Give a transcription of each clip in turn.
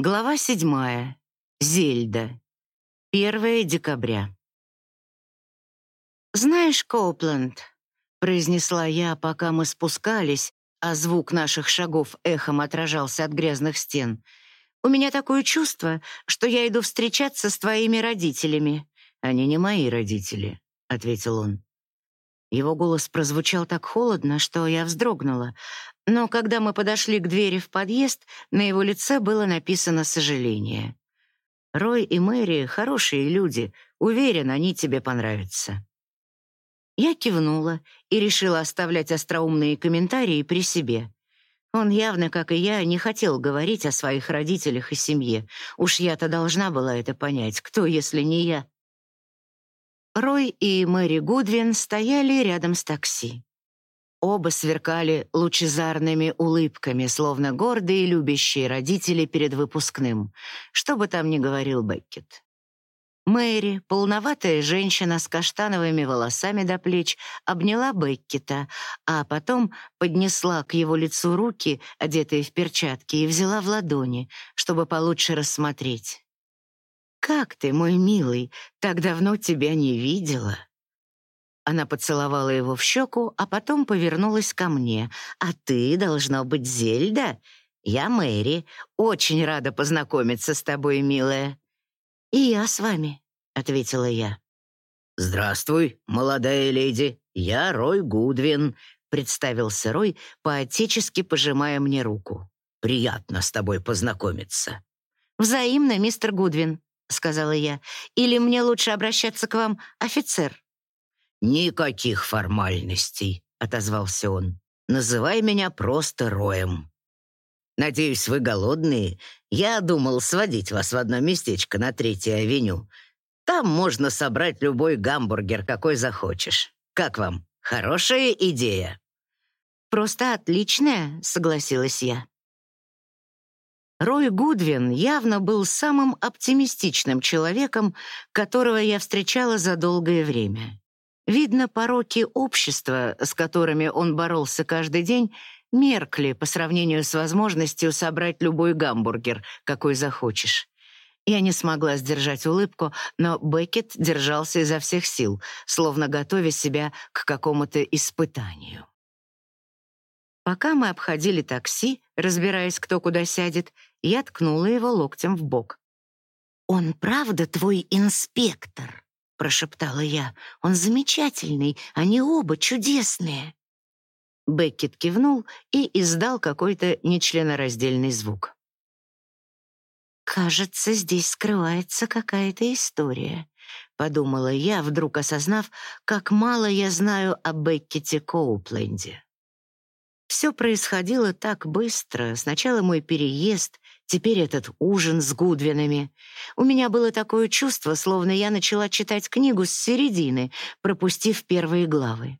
Глава седьмая. Зельда. 1 декабря. «Знаешь, Коупленд», — произнесла я, пока мы спускались, а звук наших шагов эхом отражался от грязных стен, «у меня такое чувство, что я иду встречаться с твоими родителями». «Они не мои родители», — ответил он. Его голос прозвучал так холодно, что я вздрогнула, но когда мы подошли к двери в подъезд, на его лице было написано сожаление. «Рой и Мэри — хорошие люди, уверен, они тебе понравятся». Я кивнула и решила оставлять остроумные комментарии при себе. Он явно, как и я, не хотел говорить о своих родителях и семье. Уж я-то должна была это понять, кто, если не я. Рой и Мэри Гудвин стояли рядом с такси. Оба сверкали лучезарными улыбками, словно гордые и любящие родители перед выпускным, что бы там ни говорил Беккет. Мэри, полноватая женщина с каштановыми волосами до плеч, обняла Беккета, а потом поднесла к его лицу руки, одетые в перчатки, и взяла в ладони, чтобы получше рассмотреть. «Как ты, мой милый? Так давно тебя не видела». Она поцеловала его в щеку, а потом повернулась ко мне. «А ты, должно быть, Зельда? Я Мэри. Очень рада познакомиться с тобой, милая». «И я с вами», — ответила я. «Здравствуй, молодая леди. Я Рой Гудвин», — представился Рой, поотечески пожимая мне руку. «Приятно с тобой познакомиться». «Взаимно, мистер Гудвин», — сказала я. «Или мне лучше обращаться к вам, офицер?» «Никаких формальностей», — отозвался он. «Называй меня просто Роем». «Надеюсь, вы голодные? Я думал сводить вас в одно местечко на Третьей авеню. Там можно собрать любой гамбургер, какой захочешь. Как вам? Хорошая идея?» «Просто отличная», — согласилась я. Рой Гудвин явно был самым оптимистичным человеком, которого я встречала за долгое время. Видно, пороки общества, с которыми он боролся каждый день, меркли по сравнению с возможностью собрать любой гамбургер, какой захочешь. Я не смогла сдержать улыбку, но Беккет держался изо всех сил, словно готовя себя к какому-то испытанию. Пока мы обходили такси, разбираясь, кто куда сядет, я ткнула его локтем в бок. «Он правда твой инспектор?» — прошептала я. «Он замечательный, они оба чудесные». Беккет кивнул и издал какой-то нечленораздельный звук. «Кажется, здесь скрывается какая-то история», — подумала я, вдруг осознав, как мало я знаю о Беккете Коупленде. Все происходило так быстро. Сначала мой переезд, теперь этот ужин с Гудвинами. У меня было такое чувство, словно я начала читать книгу с середины, пропустив первые главы.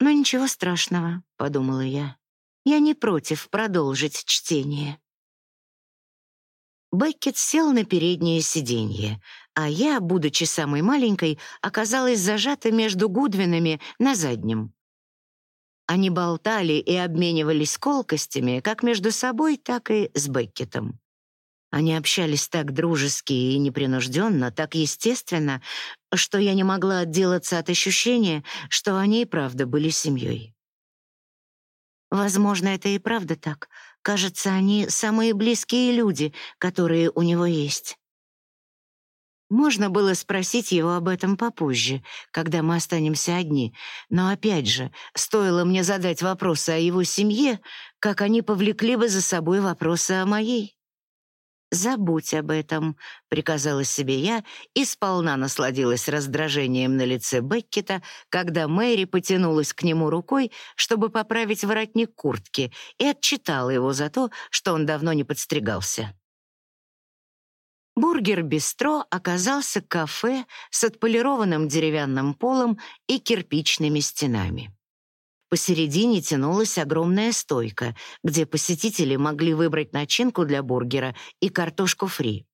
«Но ничего страшного», — подумала я. «Я не против продолжить чтение». Беккет сел на переднее сиденье, а я, будучи самой маленькой, оказалась зажата между Гудвинами на заднем. Они болтали и обменивались колкостями как между собой, так и с Беккетом. Они общались так дружески и непринужденно, так естественно, что я не могла отделаться от ощущения, что они и правда были семьей. Возможно, это и правда так. Кажется, они самые близкие люди, которые у него есть. Можно было спросить его об этом попозже, когда мы останемся одни, но опять же, стоило мне задать вопросы о его семье, как они повлекли бы за собой вопросы о моей. «Забудь об этом», — приказала себе я и сполна насладилась раздражением на лице Беккета, когда Мэри потянулась к нему рукой, чтобы поправить воротник куртки, и отчитала его за то, что он давно не подстригался. Бургер-бистро оказался кафе с отполированным деревянным полом и кирпичными стенами. Посередине тянулась огромная стойка, где посетители могли выбрать начинку для бургера и картошку фри.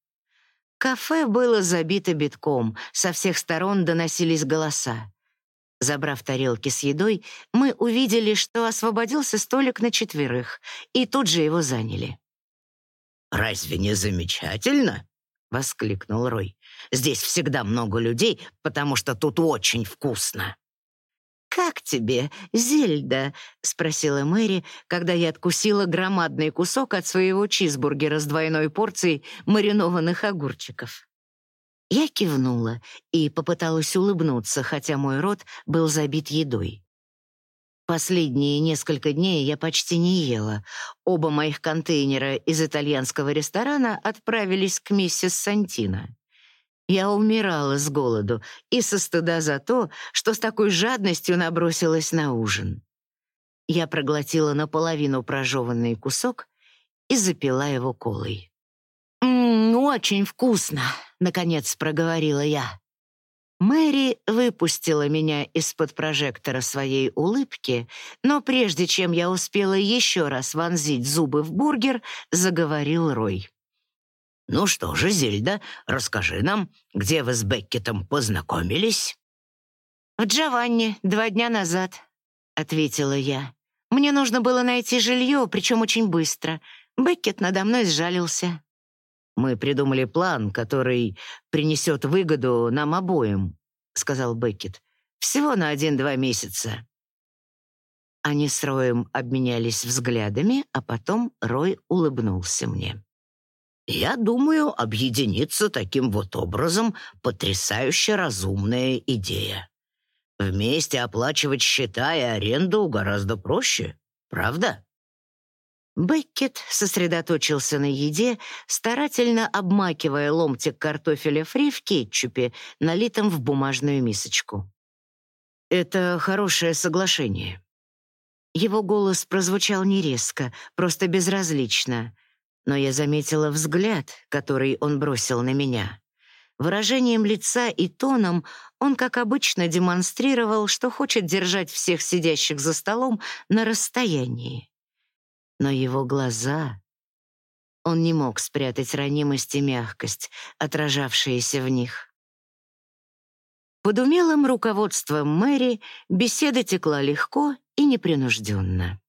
Кафе было забито битком, со всех сторон доносились голоса. Забрав тарелки с едой, мы увидели, что освободился столик на четверых, и тут же его заняли. Разве не замечательно?» — воскликнул Рой. «Здесь всегда много людей, потому что тут очень вкусно». «Как тебе, Зельда?» — спросила Мэри, когда я откусила громадный кусок от своего чизбургера с двойной порцией маринованных огурчиков. Я кивнула и попыталась улыбнуться, хотя мой рот был забит едой. Последние несколько дней я почти не ела. Оба моих контейнера из итальянского ресторана отправились к миссис Сантино. Я умирала с голоду и со стыда за то, что с такой жадностью набросилась на ужин. Я проглотила наполовину прожеванный кусок и запила его колой. «М-м, очень вкусно», — наконец проговорила я. Мэри выпустила меня из-под прожектора своей улыбки, но прежде чем я успела еще раз вонзить зубы в бургер, заговорил Рой. «Ну что же, Зельда, расскажи нам, где вы с Беккетом познакомились?» «В Джованни два дня назад», — ответила я. «Мне нужно было найти жилье, причем очень быстро. Беккет надо мной сжалился». «Мы придумали план, который принесет выгоду нам обоим», — сказал Беккет. «Всего на один-два месяца». Они с Роем обменялись взглядами, а потом Рой улыбнулся мне. Я думаю, объединиться таким вот образом — потрясающе разумная идея. Вместе оплачивать счета и аренду гораздо проще, правда? Беккет сосредоточился на еде, старательно обмакивая ломтик картофеля фри в кетчупе, налитом в бумажную мисочку. «Это хорошее соглашение». Его голос прозвучал не резко, просто безразлично но я заметила взгляд, который он бросил на меня. Выражением лица и тоном он, как обычно, демонстрировал, что хочет держать всех сидящих за столом на расстоянии. Но его глаза... Он не мог спрятать ранимость и мягкость, отражавшиеся в них. Под умелым руководством Мэри беседа текла легко и непринужденно.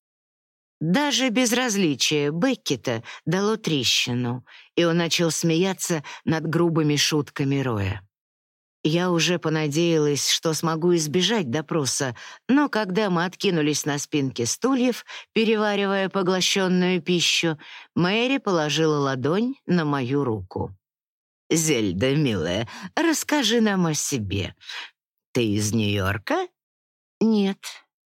Даже безразличие Беккета дало трещину, и он начал смеяться над грубыми шутками Роя. Я уже понадеялась, что смогу избежать допроса, но когда мы откинулись на спинки стульев, переваривая поглощенную пищу, Мэри положила ладонь на мою руку. «Зельда, милая, расскажи нам о себе. Ты из Нью-Йорка?» «Нет»,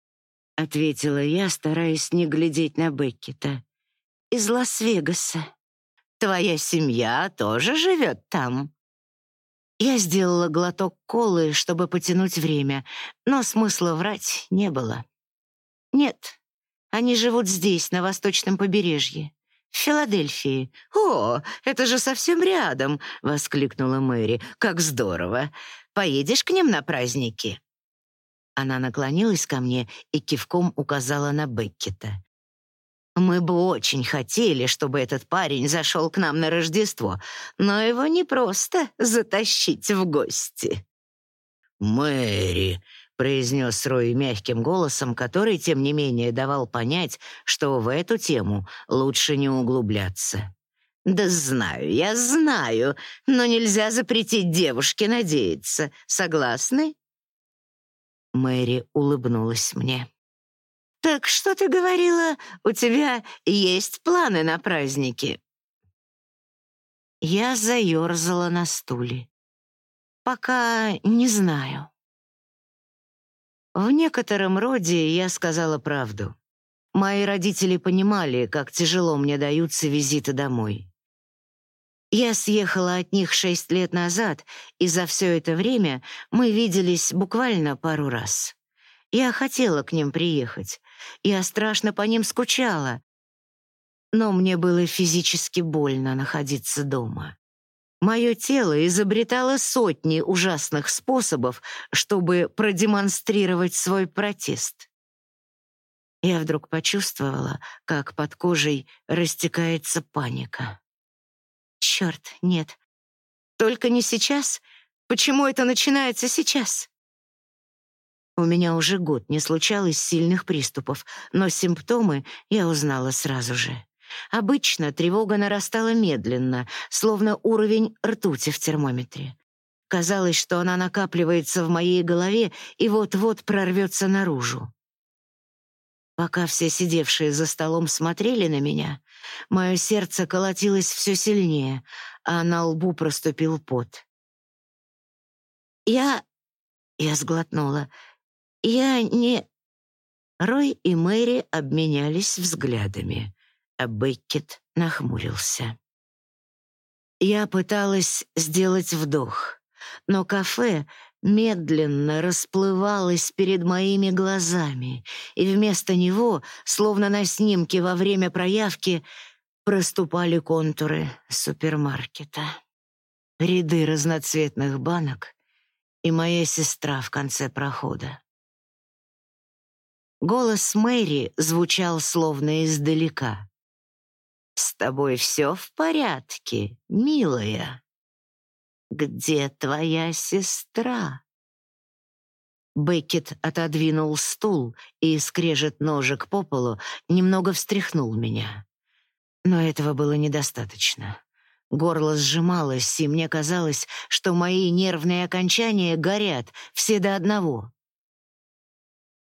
— ответила я, стараясь не глядеть на Беккета. «Из Лас-Вегаса. Твоя семья тоже живет там?» Я сделала глоток колы, чтобы потянуть время, но смысла врать не было. «Нет, они живут здесь, на восточном побережье, в Филадельфии». «О, это же совсем рядом!» — воскликнула Мэри. «Как здорово! Поедешь к ним на праздники?» Она наклонилась ко мне и кивком указала на Беккета. «Мы бы очень хотели, чтобы этот парень зашел к нам на Рождество, но его не просто затащить в гости». «Мэри», — произнес Рой мягким голосом, который, тем не менее, давал понять, что в эту тему лучше не углубляться. «Да знаю, я знаю, но нельзя запретить девушке надеяться. Согласны?» Мэри улыбнулась мне. «Так что ты говорила, у тебя есть планы на праздники?» Я заерзала на стуле. «Пока не знаю». В некотором роде я сказала правду. Мои родители понимали, как тяжело мне даются визиты домой. Я съехала от них шесть лет назад, и за все это время мы виделись буквально пару раз. Я хотела к ним приехать. Я страшно по ним скучала. Но мне было физически больно находиться дома. Мое тело изобретало сотни ужасных способов, чтобы продемонстрировать свой протест. Я вдруг почувствовала, как под кожей растекается паника. Черт, нет. Только не сейчас. Почему это начинается сейчас? У меня уже год не случалось сильных приступов, но симптомы я узнала сразу же. Обычно тревога нарастала медленно, словно уровень ртути в термометре. Казалось, что она накапливается в моей голове и вот-вот прорвется наружу. Пока все сидевшие за столом смотрели на меня, мое сердце колотилось все сильнее, а на лбу проступил пот. «Я...» — я сглотнула. «Я не...» Рой и Мэри обменялись взглядами, а Беккет нахмурился. Я пыталась сделать вдох — но кафе медленно расплывалось перед моими глазами, и вместо него, словно на снимке во время проявки, проступали контуры супермаркета. Ряды разноцветных банок и моя сестра в конце прохода. Голос Мэри звучал словно издалека. «С тобой все в порядке, милая?» «Где твоя сестра?» Беккет отодвинул стул и скрежет ножек по полу немного встряхнул меня. Но этого было недостаточно. Горло сжималось, и мне казалось, что мои нервные окончания горят, все до одного.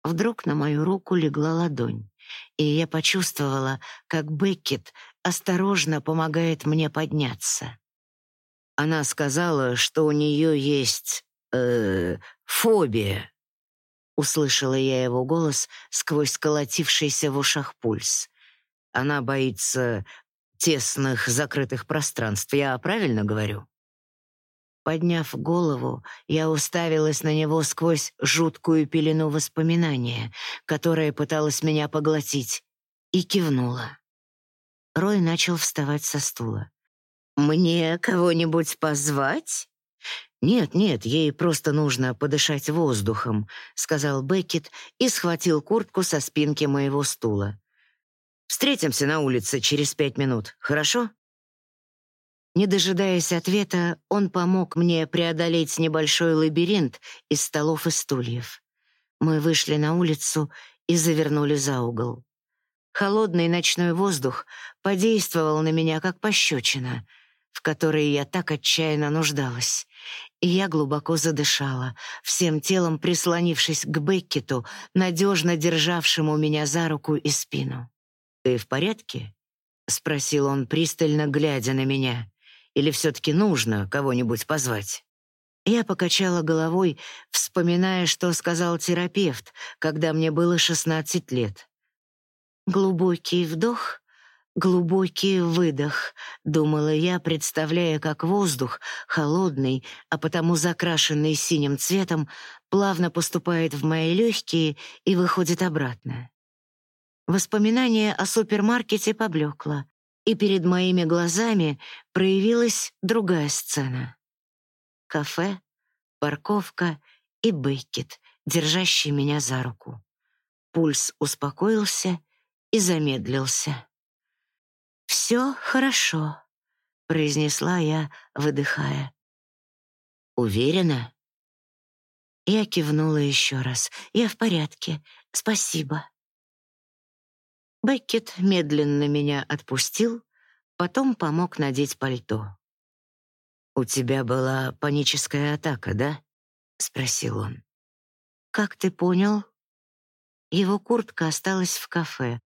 Вдруг на мою руку легла ладонь, и я почувствовала, как Беккет осторожно помогает мне подняться. Она сказала, что у нее есть... Э, фобия. Услышала я его голос сквозь сколотившийся в ушах пульс. Она боится тесных закрытых пространств. Я правильно говорю? Подняв голову, я уставилась на него сквозь жуткую пелену воспоминания, которая пыталась меня поглотить, и кивнула. Рой начал вставать со стула. «Мне кого-нибудь позвать?» «Нет, нет, ей просто нужно подышать воздухом», — сказал Беккет и схватил куртку со спинки моего стула. «Встретимся на улице через пять минут, хорошо?» Не дожидаясь ответа, он помог мне преодолеть небольшой лабиринт из столов и стульев. Мы вышли на улицу и завернули за угол. Холодный ночной воздух подействовал на меня как пощечина — в которой я так отчаянно нуждалась. И я глубоко задышала, всем телом прислонившись к Беккету, надежно державшему меня за руку и спину. «Ты в порядке?» — спросил он, пристально глядя на меня. «Или все-таки нужно кого-нибудь позвать?» Я покачала головой, вспоминая, что сказал терапевт, когда мне было шестнадцать лет. Глубокий вдох Глубокий выдох, думала я, представляя, как воздух, холодный, а потому закрашенный синим цветом, плавно поступает в мои легкие и выходит обратно. Воспоминание о супермаркете поблекло, и перед моими глазами проявилась другая сцена. Кафе, парковка и Беккет, держащий меня за руку. Пульс успокоился и замедлился. «Все хорошо», — произнесла я, выдыхая. «Уверена?» Я кивнула еще раз. «Я в порядке. Спасибо». Беккет медленно меня отпустил, потом помог надеть пальто. «У тебя была паническая атака, да?» — спросил он. «Как ты понял?» Его куртка осталась в кафе,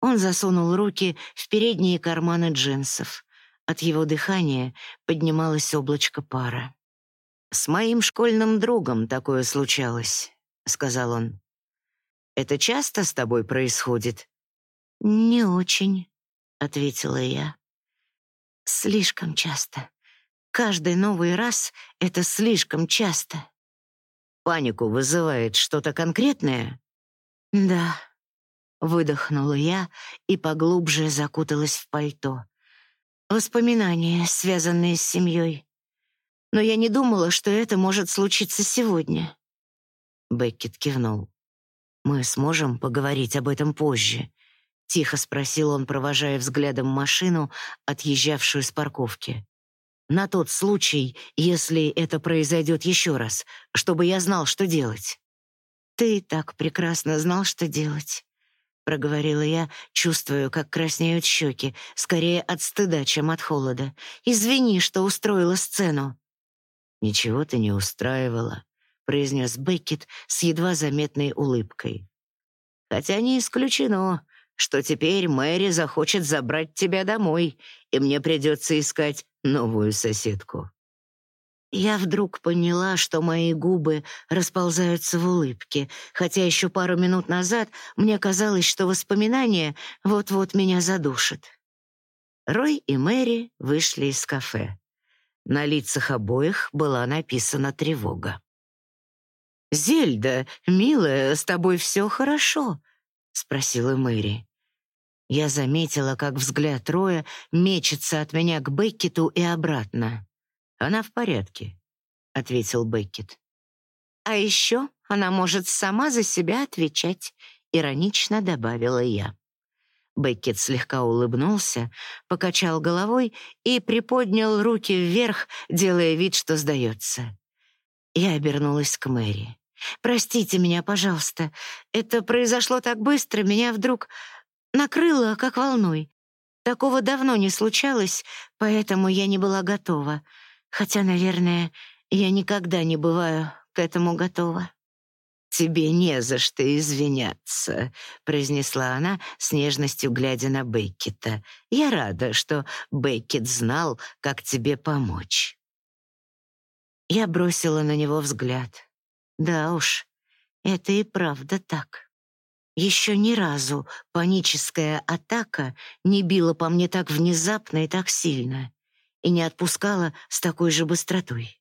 он засунул руки в передние карманы джинсов. От его дыхания поднималось облачко пара. «С моим школьным другом такое случалось», — сказал он. «Это часто с тобой происходит?» «Не очень», — ответила я. «Слишком часто. Каждый новый раз — это слишком часто». «Панику вызывает что-то конкретное?» «Да», Выдохнула я и поглубже закуталась в пальто. Воспоминания, связанные с семьей. Но я не думала, что это может случиться сегодня. Беккет кивнул. «Мы сможем поговорить об этом позже?» — тихо спросил он, провожая взглядом машину, отъезжавшую с парковки. «На тот случай, если это произойдет еще раз, чтобы я знал, что делать». «Ты так прекрасно знал, что делать. проговорила я, чувствуя, как краснеют щеки, скорее от стыда, чем от холода. «Извини, что устроила сцену». «Ничего ты не устраивала», — произнес Беккет с едва заметной улыбкой. «Хотя не исключено, что теперь Мэри захочет забрать тебя домой, и мне придется искать новую соседку». Я вдруг поняла, что мои губы расползаются в улыбке, хотя еще пару минут назад мне казалось, что воспоминания вот-вот меня задушат. Рой и Мэри вышли из кафе. На лицах обоих была написана тревога. «Зельда, милая, с тобой все хорошо?» — спросила Мэри. Я заметила, как взгляд Роя мечется от меня к Беккету и обратно. «Она в порядке», — ответил Беккет. «А еще она может сама за себя отвечать», — иронично добавила я. Беккет слегка улыбнулся, покачал головой и приподнял руки вверх, делая вид, что сдается. Я обернулась к Мэри. «Простите меня, пожалуйста. Это произошло так быстро, меня вдруг накрыло, как волной. Такого давно не случалось, поэтому я не была готова. Хотя, наверное, я никогда не бываю к этому готова. «Тебе не за что извиняться», — произнесла она с нежностью, глядя на Беккета. «Я рада, что Беккет знал, как тебе помочь». Я бросила на него взгляд. Да уж, это и правда так. Еще ни разу паническая атака не била по мне так внезапно и так сильно и не отпускала с такой же быстротой.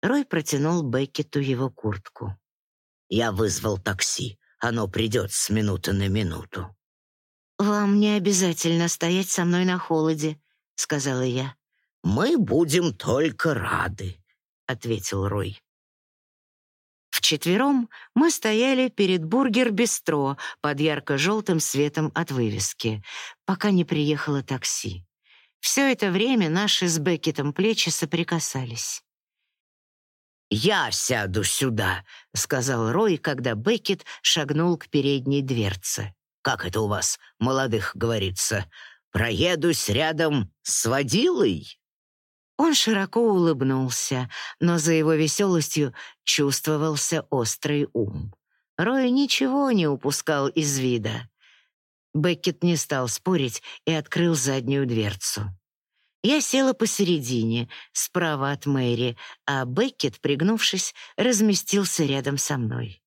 Рой протянул Беккету его куртку. «Я вызвал такси. Оно придет с минуты на минуту». «Вам не обязательно стоять со мной на холоде», — сказала я. «Мы будем только рады», — ответил Рой. Вчетвером мы стояли перед бургер-бистро под ярко-желтым светом от вывески, пока не приехало такси. Все это время наши с Беккетом плечи соприкасались. «Я сяду сюда», — сказал Рой, когда Беккет шагнул к передней дверце. «Как это у вас, молодых, говорится? Проедусь рядом с водилой?» Он широко улыбнулся, но за его веселостью чувствовался острый ум. Рой ничего не упускал из вида. Беккет не стал спорить и открыл заднюю дверцу. Я села посередине, справа от Мэри, а Беккет, пригнувшись, разместился рядом со мной.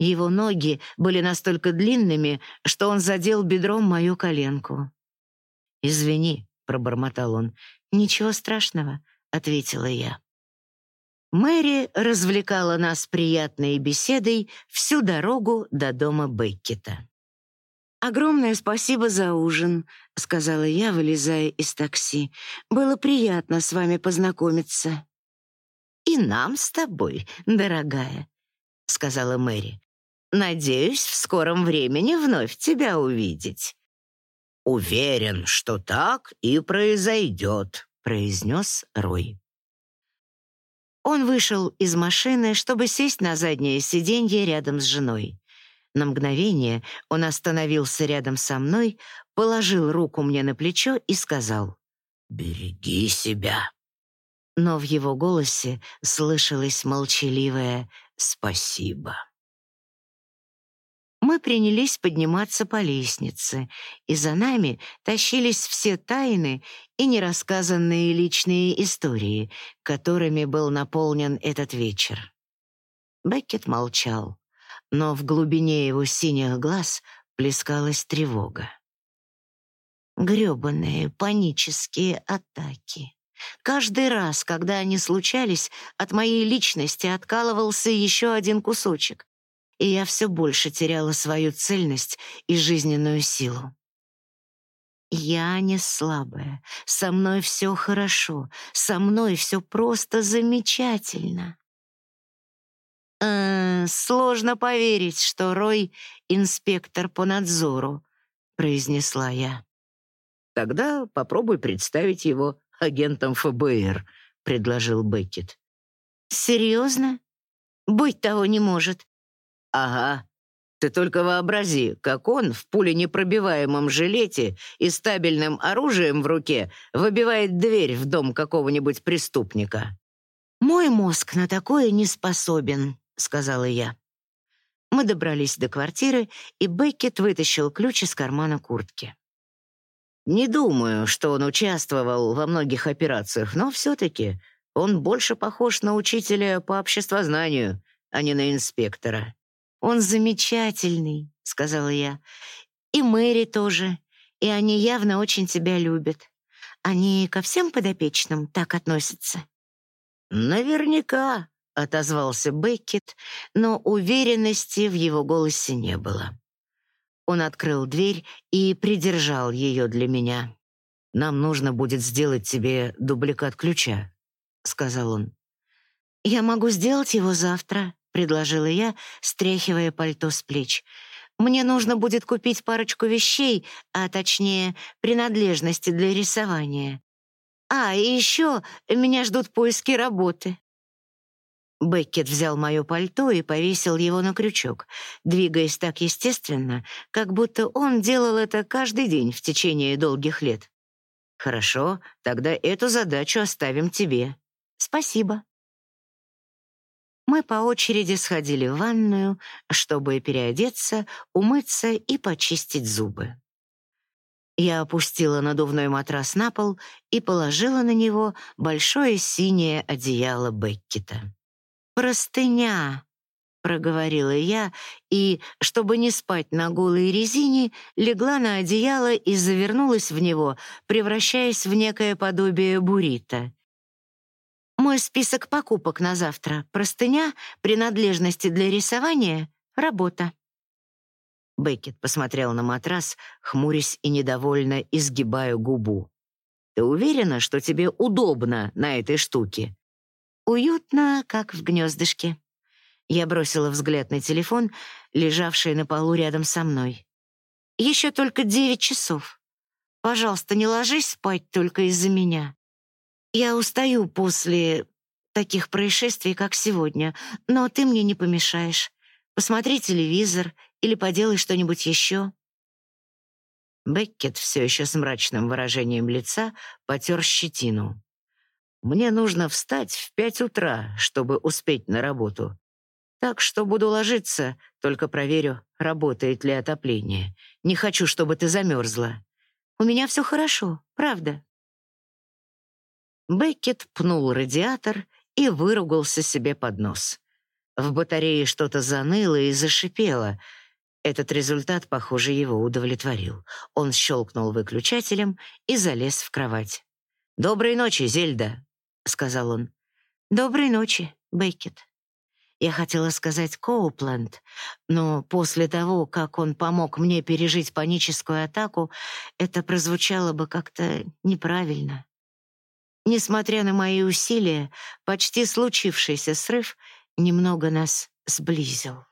Его ноги были настолько длинными, что он задел бедром мою коленку. «Извини», — пробормотал он. «Ничего страшного», — ответила я. Мэри развлекала нас приятной беседой всю дорогу до дома Беккета. «Огромное спасибо за ужин», — сказала я, вылезая из такси. «Было приятно с вами познакомиться». «И нам с тобой, дорогая», — сказала Мэри. «Надеюсь, в скором времени вновь тебя увидеть». «Уверен, что так и произойдет», — произнес Рой. Он вышел из машины, чтобы сесть на заднее сиденье рядом с женой. На мгновение он остановился рядом со мной, положил руку мне на плечо и сказал «Береги себя». Но в его голосе слышалось молчаливое «спасибо». Мы принялись подниматься по лестнице, и за нами тащились все тайны и нерассказанные личные истории, которыми был наполнен этот вечер. Беккет молчал но в глубине его синих глаз плескалась тревога. Грёбаные панические атаки. Каждый раз, когда они случались, от моей личности откалывался еще один кусочек, и я все больше теряла свою цельность и жизненную силу. Я не слабая, со мной все хорошо, со мной все просто замечательно. «Э, «Сложно поверить, что Рой — инспектор по надзору», — произнесла я. «Тогда попробуй представить его агентом ФБР», — предложил Беккет. «Серьезно? Быть того не может». «Ага. Ты только вообрази, как он в пуленепробиваемом жилете и стабильным оружием в руке выбивает дверь в дом какого-нибудь преступника. «Мой мозг на такое не способен», — сказала я. Мы добрались до квартиры, и Беккет вытащил ключ из кармана куртки. Не думаю, что он участвовал во многих операциях, но все-таки он больше похож на учителя по обществознанию, а не на инспектора. «Он замечательный», — сказала я. «И Мэри тоже. И они явно очень тебя любят. Они ко всем подопечным так относятся?» «Наверняка», — отозвался Беккет, но уверенности в его голосе не было. Он открыл дверь и придержал ее для меня. «Нам нужно будет сделать тебе дубликат ключа», — сказал он. «Я могу сделать его завтра», — предложила я, стряхивая пальто с плеч. «Мне нужно будет купить парочку вещей, а точнее, принадлежности для рисования. А, и еще меня ждут поиски работы». Беккет взял мое пальто и повесил его на крючок, двигаясь так естественно, как будто он делал это каждый день в течение долгих лет. «Хорошо, тогда эту задачу оставим тебе». «Спасибо», мы по очереди сходили в ванную, чтобы переодеться, умыться и почистить зубы. Я опустила надувной матрас на пол и положила на него большое синее одеяло Беккета. «Простыня!» — проговорила я, и, чтобы не спать на голой резине, легла на одеяло и завернулась в него, превращаясь в некое подобие буррито. Мой список покупок на завтра — простыня, принадлежности для рисования, работа. Беккет посмотрел на матрас, хмурясь и недовольно изгибая губу. «Ты уверена, что тебе удобно на этой штуке?» «Уютно, как в гнездышке». Я бросила взгляд на телефон, лежавший на полу рядом со мной. «Еще только девять часов. Пожалуйста, не ложись спать только из-за меня. Я устаю после таких происшествий, как сегодня, но ты мне не помешаешь. Посмотри телевизор или поделай что-нибудь еще». Беккет все еще с мрачным выражением лица потер щетину. «Мне нужно встать в пять утра, чтобы успеть на работу. Так что буду ложиться, только проверю, работает ли отопление. Не хочу, чтобы ты замерзла. У меня все хорошо, правда». Беккет пнул радиатор и выругался себе под нос. В батарее что-то заныло и зашипело. Этот результат, похоже, его удовлетворил. Он щелкнул выключателем и залез в кровать. «Доброй ночи, Зельда», — сказал он. «Доброй ночи, Беккет». Я хотела сказать Коупленд, но после того, как он помог мне пережить паническую атаку, это прозвучало бы как-то неправильно. Несмотря на мои усилия, почти случившийся срыв немного нас сблизил.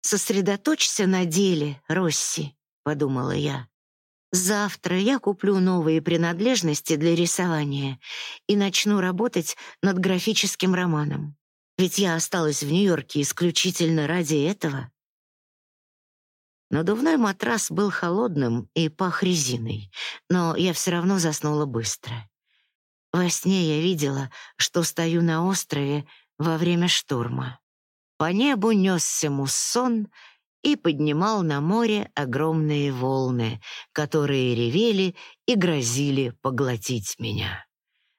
«Сосредоточься на деле, Росси», — подумала я. «Завтра я куплю новые принадлежности для рисования и начну работать над графическим романом. Ведь я осталась в Нью-Йорке исключительно ради этого». Надувной матрас был холодным и пах резиной, но я все равно заснула быстро. Во сне я видела, что стою на острове во время шторма. По небу несся муссон и поднимал на море огромные волны, которые ревели и грозили поглотить меня.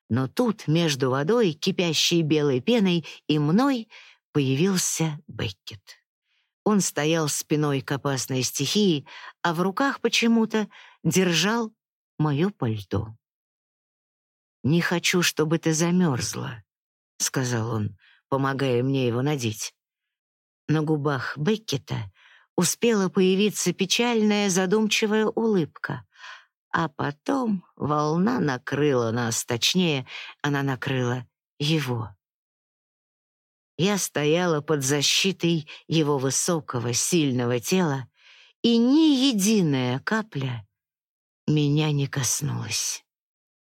Но тут между водой, кипящей белой пеной, и мной появился Беккет. Он стоял спиной к опасной стихии, а в руках почему-то держал мое пальто. «Не хочу, чтобы ты замерзла», — сказал он, помогая мне его надеть. На губах Беккета успела появиться печальная задумчивая улыбка, а потом волна накрыла нас, точнее, она накрыла его. Я стояла под защитой его высокого, сильного тела, и ни единая капля меня не коснулась.